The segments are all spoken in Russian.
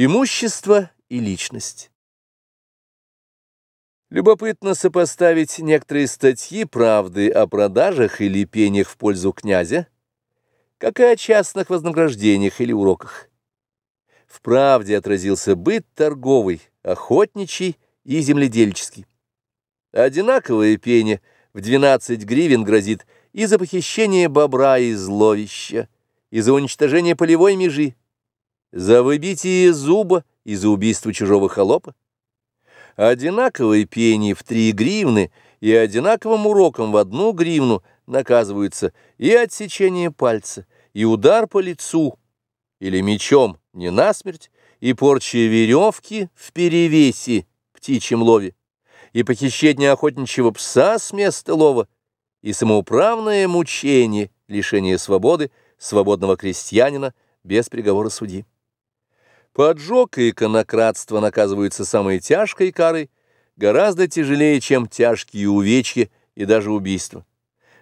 Имущество и личность. Любопытно сопоставить некоторые статьи правды о продажах или пениях в пользу князя, как и о частных вознаграждениях или уроках. В правде отразился быт торговый, охотничий и земледельческий. Одинаковое пение в 12 гривен грозит и за похищение бобра и зловища, и за уничтожение полевой межи, за выбитие зуба и за убийство чужого холопа. Одинаковые пени в три гривны и одинаковым уроком в одну гривну наказываются и отсечение пальца, и удар по лицу, или мечом не насмерть, и порча веревки в перевесе птичьем лове, и похищение охотничьего пса с места лова, и самоуправное мучение, лишение свободы свободного крестьянина без приговора судьи. Поджог и иконократство наказываются самой тяжкой карой, гораздо тяжелее, чем тяжкие увечья и даже убийства.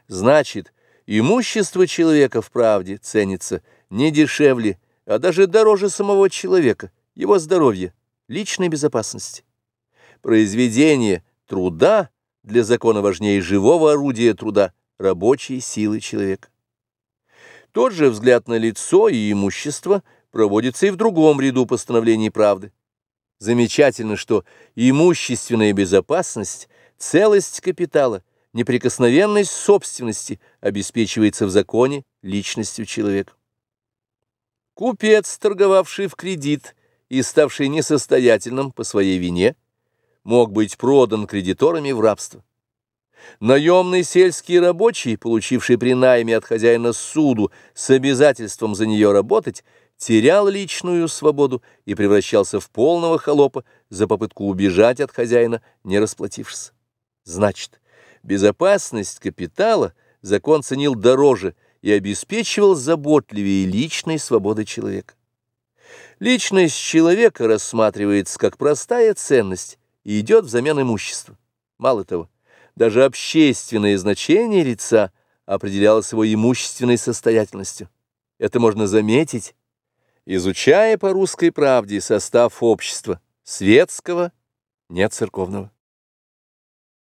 Значит, имущество человека в правде ценится не дешевле, а даже дороже самого человека, его здоровья, личной безопасности. Произведение труда для закона важнее живого орудия труда, рабочей силы человека. Тот же взгляд на лицо и имущество – проводится и в другом ряду постановлений правды. Замечательно, что имущественная безопасность, целость капитала, неприкосновенность собственности обеспечивается в законе личностью человека. Купец, торговавший в кредит и ставший несостоятельным по своей вине, мог быть продан кредиторами в рабство. Наемный сельский рабочий, получивший при найме от хозяина суду с обязательством за нее работать, терял личную свободу и превращался в полного холопа за попытку убежать от хозяина, не расплатившись. Значит, безопасность капитала закон ценил дороже и обеспечивал заботливее личной свободы человека. Личность человека рассматривается как простая ценность и идет взамен имущества. Мало того, даже общественное значение лица определялось его имущественной состоятельностью. Это можно заметить, изучая по русской правде состав общества, светского, не церковного.